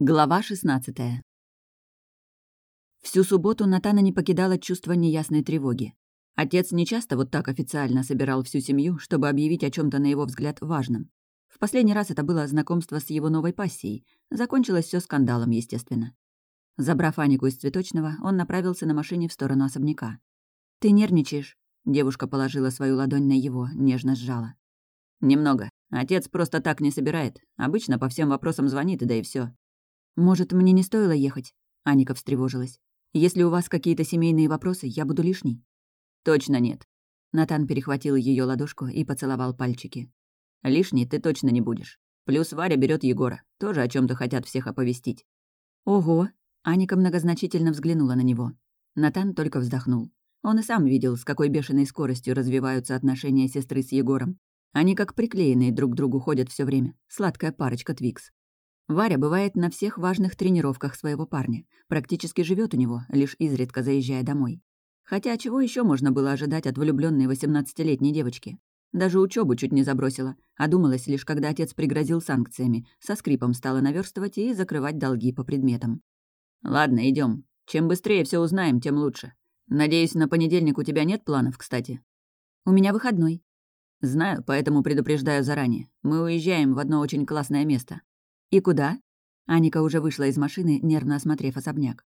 Глава 16 Всю субботу Натана не покидало чувство неясной тревоги. Отец нечасто вот так официально собирал всю семью, чтобы объявить о чем то на его взгляд, важном. В последний раз это было знакомство с его новой пассией. Закончилось все скандалом, естественно. Забрав Анику из цветочного, он направился на машине в сторону особняка. «Ты нервничаешь?» Девушка положила свою ладонь на его, нежно сжала. «Немного. Отец просто так не собирает. Обычно по всем вопросам звонит, да и все. «Может, мне не стоило ехать?» Аника встревожилась. «Если у вас какие-то семейные вопросы, я буду лишней». «Точно нет». Натан перехватил ее ладошку и поцеловал пальчики. «Лишней ты точно не будешь. Плюс Варя берет Егора. Тоже о чем то хотят всех оповестить». «Ого!» Аника многозначительно взглянула на него. Натан только вздохнул. Он и сам видел, с какой бешеной скоростью развиваются отношения сестры с Егором. Они как приклеенные друг к другу ходят все время. Сладкая парочка Твикс. Варя бывает на всех важных тренировках своего парня, практически живет у него, лишь изредка заезжая домой. Хотя чего еще можно было ожидать от влюбленной 18-летней девочки? Даже учебу чуть не забросила, а думалась лишь, когда отец пригрозил санкциями, со скрипом стала наверстывать и закрывать долги по предметам. «Ладно, идем. Чем быстрее все узнаем, тем лучше. Надеюсь, на понедельник у тебя нет планов, кстати?» «У меня выходной». «Знаю, поэтому предупреждаю заранее. Мы уезжаем в одно очень классное место. «И куда?» Аника уже вышла из машины, нервно осмотрев особняк.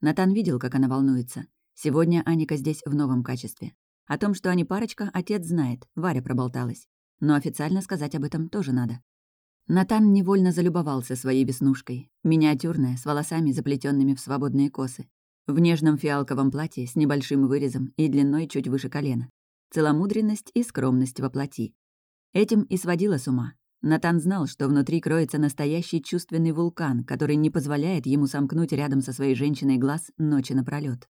Натан видел, как она волнуется. Сегодня Аника здесь в новом качестве. О том, что они парочка, отец знает, Варя проболталась. Но официально сказать об этом тоже надо. Натан невольно залюбовался своей веснушкой, миниатюрная, с волосами, заплетенными в свободные косы. В нежном фиалковом платье с небольшим вырезом и длиной чуть выше колена. Целомудренность и скромность во плоти. Этим и сводила с ума. Натан знал, что внутри кроется настоящий чувственный вулкан, который не позволяет ему сомкнуть рядом со своей женщиной глаз ночи напролёт.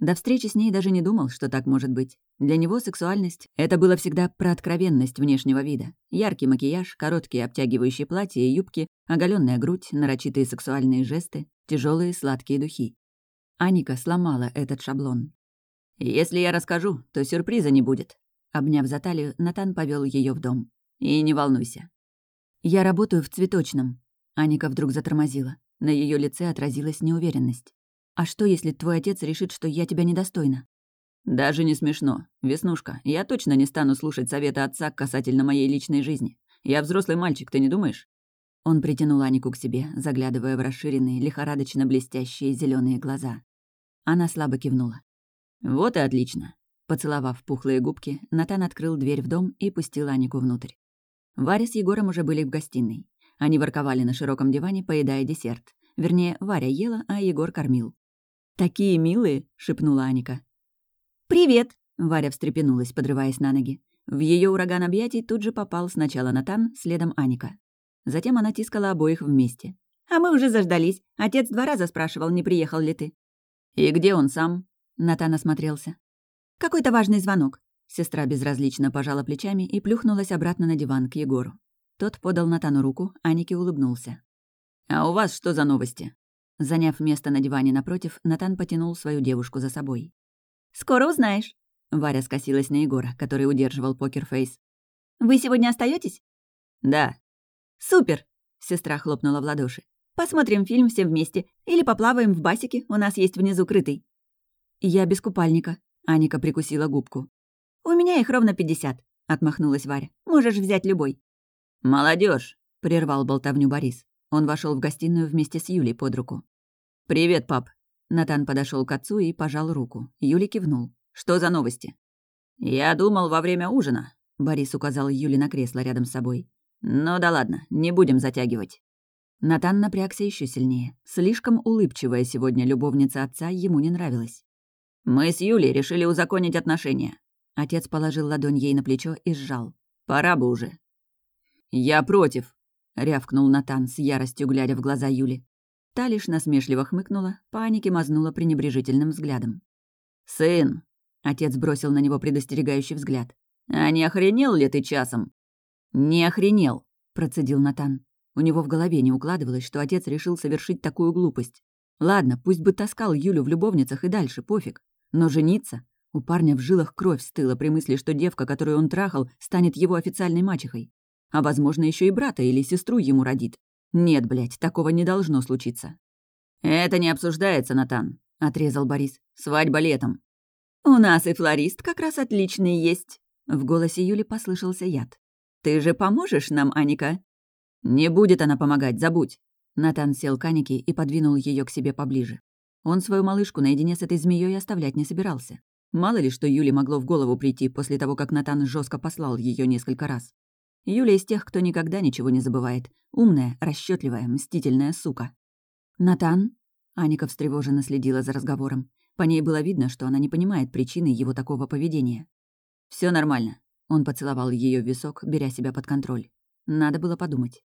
До встречи с ней даже не думал, что так может быть. Для него сексуальность — это было всегда про откровенность внешнего вида. Яркий макияж, короткие обтягивающие платья и юбки, оголенная грудь, нарочитые сексуальные жесты, тяжелые сладкие духи. Аника сломала этот шаблон. «Если я расскажу, то сюрприза не будет». Обняв за талию, Натан повел ее в дом. «И не волнуйся, «Я работаю в цветочном». Аника вдруг затормозила. На ее лице отразилась неуверенность. «А что, если твой отец решит, что я тебя недостойна?» «Даже не смешно. Веснушка, я точно не стану слушать совета отца касательно моей личной жизни. Я взрослый мальчик, ты не думаешь?» Он притянул Анику к себе, заглядывая в расширенные, лихорадочно блестящие зеленые глаза. Она слабо кивнула. «Вот и отлично». Поцеловав пухлые губки, Натан открыл дверь в дом и пустил Анику внутрь. Варя с Егором уже были в гостиной. Они ворковали на широком диване, поедая десерт. Вернее, Варя ела, а Егор кормил. «Такие милые!» — шепнула Аника. «Привет!» — Варя встрепенулась, подрываясь на ноги. В ее ураган объятий тут же попал сначала Натан, следом Аника. Затем она тискала обоих вместе. «А мы уже заждались. Отец два раза спрашивал, не приехал ли ты». «И где он сам?» Натан осмотрелся. «Какой-то важный звонок. Сестра безразлично пожала плечами и плюхнулась обратно на диван к Егору. Тот подал Натану руку, а Ники улыбнулся. «А у вас что за новости?» Заняв место на диване напротив, Натан потянул свою девушку за собой. «Скоро узнаешь», — Варя скосилась на Егора, который удерживал покерфейс. «Вы сегодня остаетесь? «Да». «Супер!» — сестра хлопнула в ладоши. «Посмотрим фильм все вместе. Или поплаваем в басике, у нас есть внизу крытый». «Я без купальника», — Аника прикусила губку. «У меня их ровно пятьдесят», — отмахнулась Варя. «Можешь взять любой». Молодежь, прервал болтовню Борис. Он вошел в гостиную вместе с Юлей под руку. «Привет, пап». Натан подошел к отцу и пожал руку. Юля кивнул. «Что за новости?» «Я думал во время ужина», — Борис указал Юле на кресло рядом с собой. «Ну да ладно, не будем затягивать». Натан напрягся еще сильнее. Слишком улыбчивая сегодня любовница отца ему не нравилась. «Мы с Юлей решили узаконить отношения. Отец положил ладонь ей на плечо и сжал. «Пора бы уже». «Я против», — рявкнул Натан с яростью, глядя в глаза Юли. Та лишь насмешливо хмыкнула, паники мазнула пренебрежительным взглядом. «Сын!» — отец бросил на него предостерегающий взгляд. «А не охренел ли ты часом?» «Не охренел», — процедил Натан. У него в голове не укладывалось, что отец решил совершить такую глупость. Ладно, пусть бы таскал Юлю в любовницах и дальше, пофиг. Но жениться? У парня в жилах кровь стыла при мысли, что девка, которую он трахал, станет его официальной мачехой. А, возможно, еще и брата или сестру ему родит. Нет, блядь, такого не должно случиться. «Это не обсуждается, Натан», — отрезал Борис. «Свадьба летом». «У нас и флорист как раз отличный есть», — в голосе Юли послышался яд. «Ты же поможешь нам, Аника?» «Не будет она помогать, забудь». Натан сел к Анике и подвинул ее к себе поближе. Он свою малышку наедине с этой змеей оставлять не собирался. Мало ли, что Юле могло в голову прийти после того, как Натан жестко послал ее несколько раз. Юля из тех, кто никогда ничего не забывает. Умная, расчетливая, мстительная сука. «Натан?» Аника встревоженно следила за разговором. По ней было видно, что она не понимает причины его такого поведения. Все нормально». Он поцеловал ее в висок, беря себя под контроль. Надо было подумать.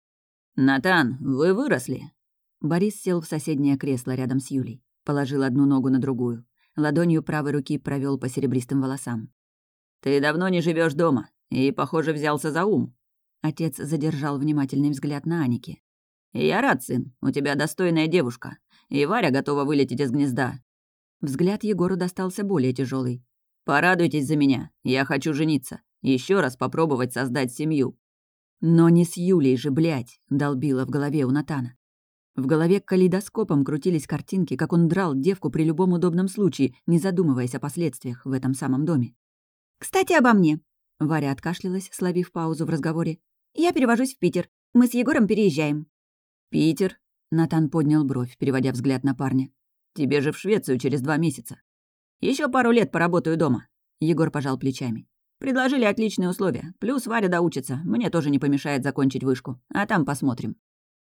«Натан, вы выросли?» Борис сел в соседнее кресло рядом с Юлей. Положил одну ногу на другую. Ладонью правой руки провел по серебристым волосам. «Ты давно не живешь дома и, похоже, взялся за ум». Отец задержал внимательный взгляд на Анике. «Я рад, сын. У тебя достойная девушка. И Варя готова вылететь из гнезда». Взгляд Егору достался более тяжелый. «Порадуйтесь за меня. Я хочу жениться. Еще раз попробовать создать семью». «Но не с Юлей же, блядь!» — долбила в голове у Натана. В голове калейдоскопом крутились картинки, как он драл девку при любом удобном случае, не задумываясь о последствиях в этом самом доме. «Кстати, обо мне!» Варя откашлялась, словив паузу в разговоре. «Я перевожусь в Питер. Мы с Егором переезжаем». «Питер?» Натан поднял бровь, переводя взгляд на парня. «Тебе же в Швецию через два месяца. Еще пару лет поработаю дома». Егор пожал плечами. «Предложили отличные условия. Плюс Варя доучится. Мне тоже не помешает закончить вышку. А там посмотрим».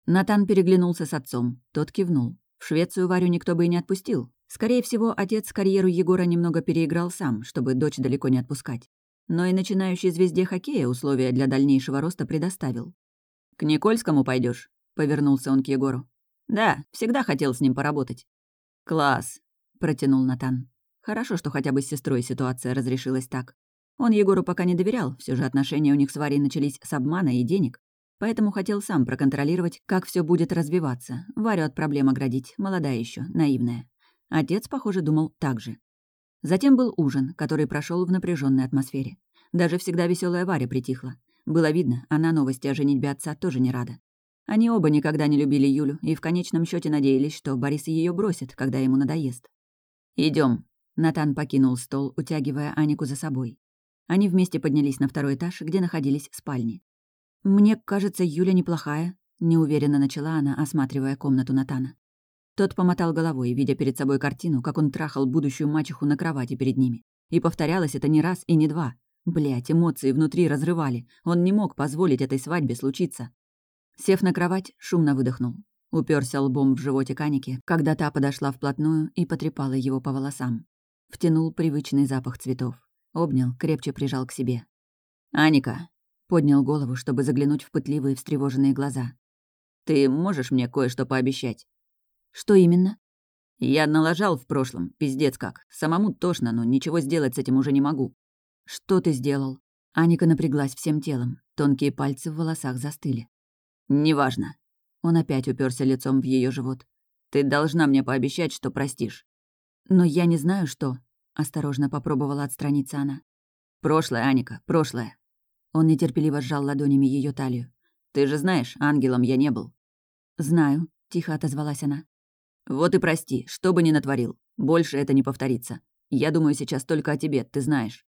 Натан переглянулся с отцом. Тот кивнул. В Швецию Варю никто бы и не отпустил. Скорее всего, отец карьеру Егора немного переиграл сам, чтобы дочь далеко не отпускать. Но и начинающей звезде хоккея условия для дальнейшего роста предоставил. «К Никольскому пойдешь? повернулся он к Егору. «Да, всегда хотел с ним поработать». «Класс», — протянул Натан. Хорошо, что хотя бы с сестрой ситуация разрешилась так. Он Егору пока не доверял, все же отношения у них с Варей начались с обмана и денег. Поэтому хотел сам проконтролировать, как все будет развиваться, Варю от проблем оградить, молодая еще, наивная. Отец, похоже, думал так же. Затем был ужин, который прошел в напряженной атмосфере. Даже всегда веселая Варя притихла. Было видно, она новости о женитьбе отца тоже не рада. Они оба никогда не любили Юлю и в конечном счете надеялись, что Борис ее бросит, когда ему надоест. Идем. Натан покинул стол, утягивая Анику за собой. Они вместе поднялись на второй этаж, где находились спальни. «Мне кажется, Юля неплохая», — неуверенно начала она, осматривая комнату Натана. Тот помотал головой, видя перед собой картину, как он трахал будущую мачеху на кровати перед ними. И повторялось это не раз и не два. Блять, эмоции внутри разрывали. Он не мог позволить этой свадьбе случиться. Сев на кровать, шумно выдохнул. Уперся лбом в животе Каники, когда та подошла вплотную и потрепала его по волосам. Втянул привычный запах цветов. Обнял, крепче прижал к себе. «Аника, Поднял голову, чтобы заглянуть в пытливые встревоженные глаза. «Ты можешь мне кое-что пообещать?» «Что именно?» «Я налажал в прошлом, пиздец как. Самому тошно, но ничего сделать с этим уже не могу». «Что ты сделал?» Аника напряглась всем телом. Тонкие пальцы в волосах застыли. «Неважно». Он опять уперся лицом в ее живот. «Ты должна мне пообещать, что простишь». «Но я не знаю, что...» Осторожно попробовала отстраниться она. «Прошлое, Аника, прошлое. Он нетерпеливо сжал ладонями ее талию. «Ты же знаешь, ангелом я не был». «Знаю», — тихо отозвалась она. «Вот и прости, что бы ни натворил. Больше это не повторится. Я думаю сейчас только о тебе, ты знаешь».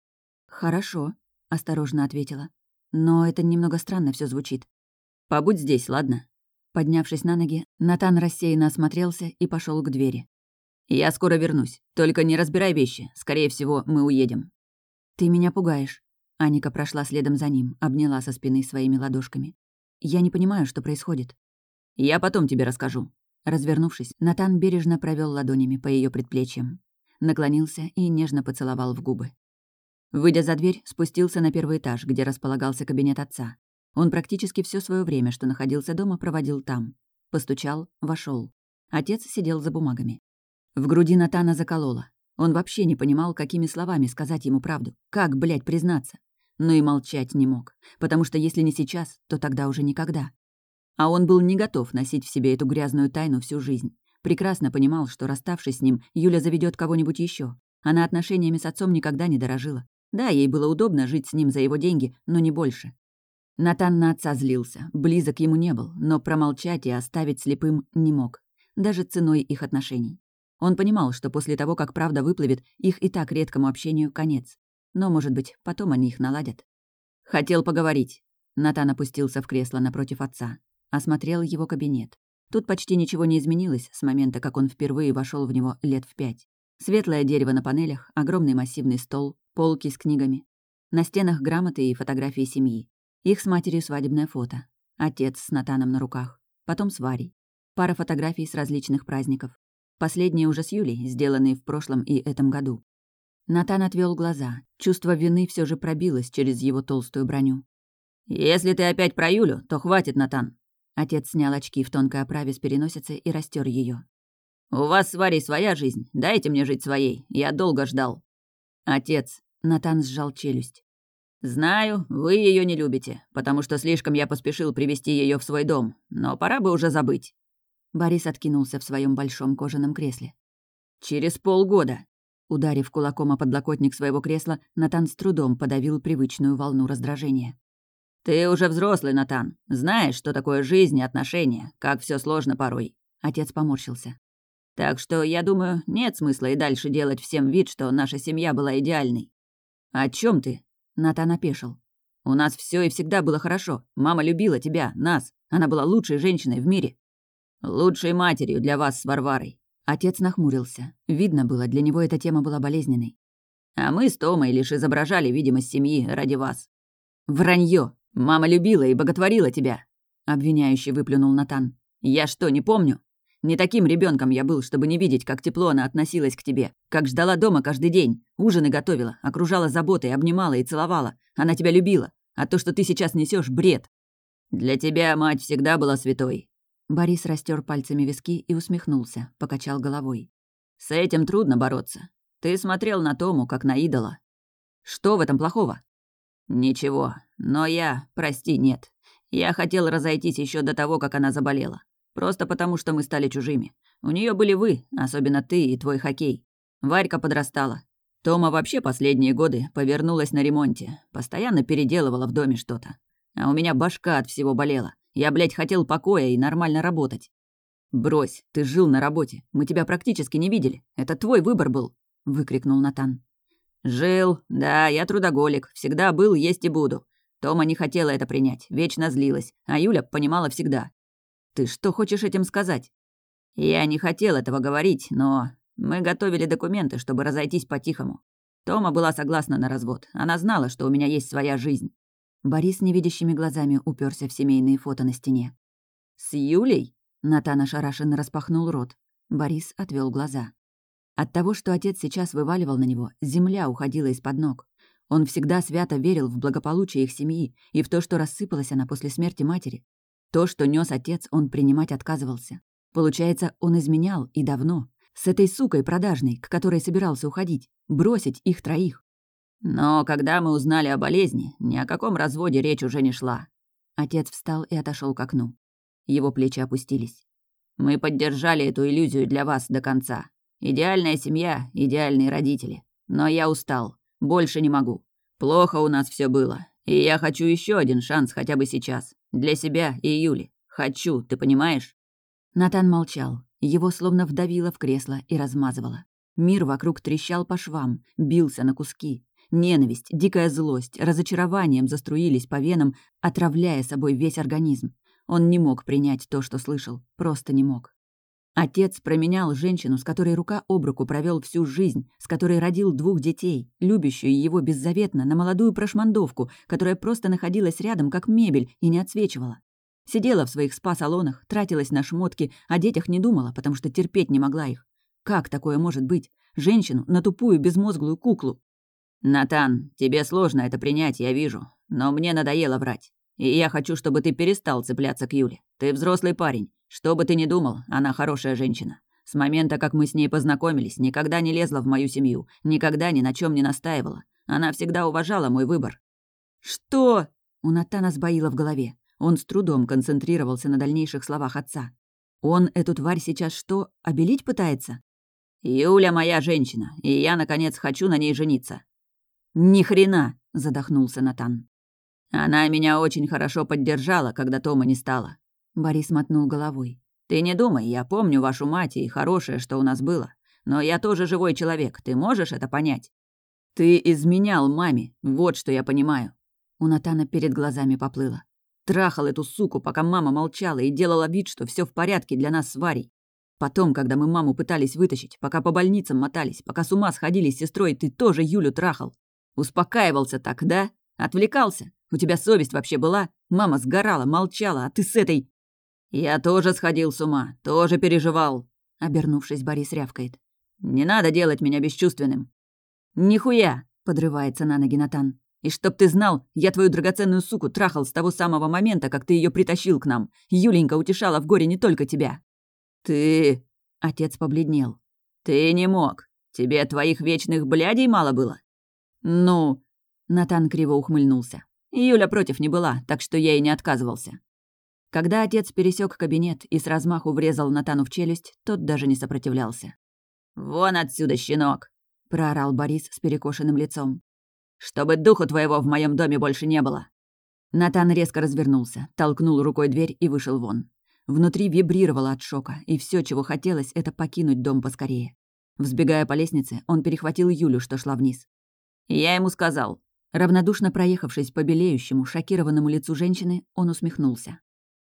«Хорошо», — осторожно ответила. «Но это немного странно все звучит». «Побудь здесь, ладно?» Поднявшись на ноги, Натан рассеянно осмотрелся и пошел к двери. «Я скоро вернусь. Только не разбирай вещи. Скорее всего, мы уедем». «Ты меня пугаешь». Аника прошла следом за ним, обняла со спины своими ладошками. «Я не понимаю, что происходит». «Я потом тебе расскажу». Развернувшись, Натан бережно провел ладонями по ее предплечьям. Наклонился и нежно поцеловал в губы. Выйдя за дверь, спустился на первый этаж, где располагался кабинет отца. Он практически все свое время, что находился дома, проводил там. Постучал, вошел. Отец сидел за бумагами. В груди Натана закололо. Он вообще не понимал, какими словами сказать ему правду. Как, блядь, признаться? Но и молчать не мог, потому что если не сейчас, то тогда уже никогда. А он был не готов носить в себе эту грязную тайну всю жизнь. Прекрасно понимал, что, расставшись с ним, Юля заведет кого-нибудь еще. Она отношениями с отцом никогда не дорожила. Да, ей было удобно жить с ним за его деньги, но не больше. Натан на отца злился, близок ему не был, но промолчать и оставить слепым не мог, даже ценой их отношений. Он понимал, что после того, как правда выплывет, их и так редкому общению конец. Но, может быть, потом они их наладят. «Хотел поговорить». Натан опустился в кресло напротив отца. Осмотрел его кабинет. Тут почти ничего не изменилось с момента, как он впервые вошел в него лет в пять. Светлое дерево на панелях, огромный массивный стол, полки с книгами. На стенах грамоты и фотографии семьи. Их с матерью свадебное фото. Отец с Натаном на руках. Потом с Варей. Пара фотографий с различных праздников. Последние уже с Юлей, сделанные в прошлом и этом году. Натан отвел глаза. Чувство вины все же пробилось через его толстую броню. «Если ты опять про Юлю, то хватит, Натан». Отец снял очки в тонкой оправе с переносицы и растер ее. «У вас с Варей своя жизнь. Дайте мне жить своей. Я долго ждал». «Отец», — Натан сжал челюсть. «Знаю, вы ее не любите, потому что слишком я поспешил привести ее в свой дом, но пора бы уже забыть». Борис откинулся в своем большом кожаном кресле. «Через полгода», Ударив кулаком о подлокотник своего кресла, Натан с трудом подавил привычную волну раздражения. «Ты уже взрослый, Натан. Знаешь, что такое жизнь и отношения, как все сложно порой». Отец поморщился. «Так что, я думаю, нет смысла и дальше делать всем вид, что наша семья была идеальной». «О чем ты?» Натан опешил. «У нас все и всегда было хорошо. Мама любила тебя, нас. Она была лучшей женщиной в мире. Лучшей матерью для вас с Варварой». Отец нахмурился. Видно было, для него эта тема была болезненной. «А мы с Томой лишь изображали видимость семьи ради вас». «Вранье! Мама любила и боготворила тебя!» Обвиняющий выплюнул Натан. «Я что, не помню? Не таким ребенком я был, чтобы не видеть, как тепло она относилась к тебе, как ждала дома каждый день, ужины готовила, окружала заботой, обнимала и целовала. Она тебя любила, а то, что ты сейчас несешь, бред. Для тебя мать всегда была святой». Борис растер пальцами виски и усмехнулся, покачал головой. «С этим трудно бороться. Ты смотрел на Тому, как на идола. Что в этом плохого?» «Ничего, но я, прости, нет. Я хотел разойтись еще до того, как она заболела. Просто потому, что мы стали чужими. У нее были вы, особенно ты и твой хоккей. Варька подрастала. Тома вообще последние годы повернулась на ремонте. Постоянно переделывала в доме что-то. А у меня башка от всего болела. Я, блядь, хотел покоя и нормально работать. «Брось, ты жил на работе. Мы тебя практически не видели. Это твой выбор был», — выкрикнул Натан. «Жил. Да, я трудоголик. Всегда был, есть и буду. Тома не хотела это принять, вечно злилась, а Юля понимала всегда. Ты что хочешь этим сказать? Я не хотел этого говорить, но мы готовили документы, чтобы разойтись по-тихому. Тома была согласна на развод. Она знала, что у меня есть своя жизнь. Борис невидящими глазами уперся в семейные фото на стене. «С Юлей?» Натан ошарашенно распахнул рот. Борис отвел глаза. От того, что отец сейчас вываливал на него, земля уходила из-под ног. Он всегда свято верил в благополучие их семьи и в то, что рассыпалась она после смерти матери. То, что нес отец, он принимать отказывался. Получается, он изменял и давно. С этой сукой продажной, к которой собирался уходить. Бросить их троих. Но когда мы узнали о болезни, ни о каком разводе речь уже не шла. Отец встал и отошел к окну. Его плечи опустились. Мы поддержали эту иллюзию для вас до конца. Идеальная семья, идеальные родители. Но я устал. Больше не могу. Плохо у нас все было. И я хочу еще один шанс хотя бы сейчас. Для себя и Юли. Хочу, ты понимаешь?» Натан молчал. Его словно вдавило в кресло и размазывало. Мир вокруг трещал по швам, бился на куски. Ненависть, дикая злость, разочарованием заструились по венам, отравляя собой весь организм. Он не мог принять то, что слышал, просто не мог. Отец променял женщину, с которой рука об руку провел всю жизнь, с которой родил двух детей, любящую его беззаветно, на молодую прошмандовку, которая просто находилась рядом, как мебель, и не отсвечивала. Сидела в своих спа-салонах, тратилась на шмотки, о детях не думала, потому что терпеть не могла их. Как такое может быть? Женщину на тупую безмозглую куклу. «Натан, тебе сложно это принять, я вижу, но мне надоело врать. И я хочу, чтобы ты перестал цепляться к Юле. Ты взрослый парень. Что бы ты ни думал, она хорошая женщина. С момента, как мы с ней познакомились, никогда не лезла в мою семью, никогда ни на чем не настаивала. Она всегда уважала мой выбор. «Что?» У Натана сбоило в голове. Он с трудом концентрировался на дальнейших словах отца. Он эту тварь сейчас что, обелить пытается? «Юля моя женщина, и я, наконец, хочу на ней жениться». «Ни хрена!» — задохнулся Натан. Она меня очень хорошо поддержала, когда Тома не стало. Борис мотнул головой. Ты не думай, я помню вашу мать и хорошее, что у нас было. Но я тоже живой человек, ты можешь это понять? Ты изменял маме, вот что я понимаю. У Натана перед глазами поплыло. Трахал эту суку, пока мама молчала и делала вид, что все в порядке для нас с Варей. Потом, когда мы маму пытались вытащить, пока по больницам мотались, пока с ума сходили с сестрой, ты тоже Юлю трахал. Успокаивался так, да? Отвлекался? У тебя совесть вообще была? Мама сгорала, молчала, а ты с этой... Я тоже сходил с ума, тоже переживал. Обернувшись, Борис рявкает. Не надо делать меня бесчувственным. Нихуя, подрывается на ноги Натан. И чтоб ты знал, я твою драгоценную суку трахал с того самого момента, как ты ее притащил к нам. Юленька утешала в горе не только тебя. Ты... Отец побледнел. Ты не мог. Тебе твоих вечных блядей мало было? Ну... Натан криво ухмыльнулся. Юля против не была, так что я и не отказывался. Когда отец пересек кабинет и с размаху врезал Натану в челюсть, тот даже не сопротивлялся. «Вон отсюда, щенок!» — проорал Борис с перекошенным лицом чтобы духу твоего в моем доме больше не было». Натан резко развернулся, толкнул рукой дверь и вышел вон. Внутри вибрировало от шока, и все, чего хотелось, это покинуть дом поскорее. Взбегая по лестнице, он перехватил Юлю, что шла вниз. «Я ему сказал». Равнодушно проехавшись по белеющему, шокированному лицу женщины, он усмехнулся.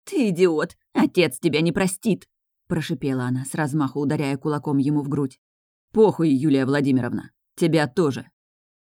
«Ты идиот! Отец тебя не простит!» прошипела она, с размаху ударяя кулаком ему в грудь. «Похуй, Юлия Владимировна. Тебя тоже.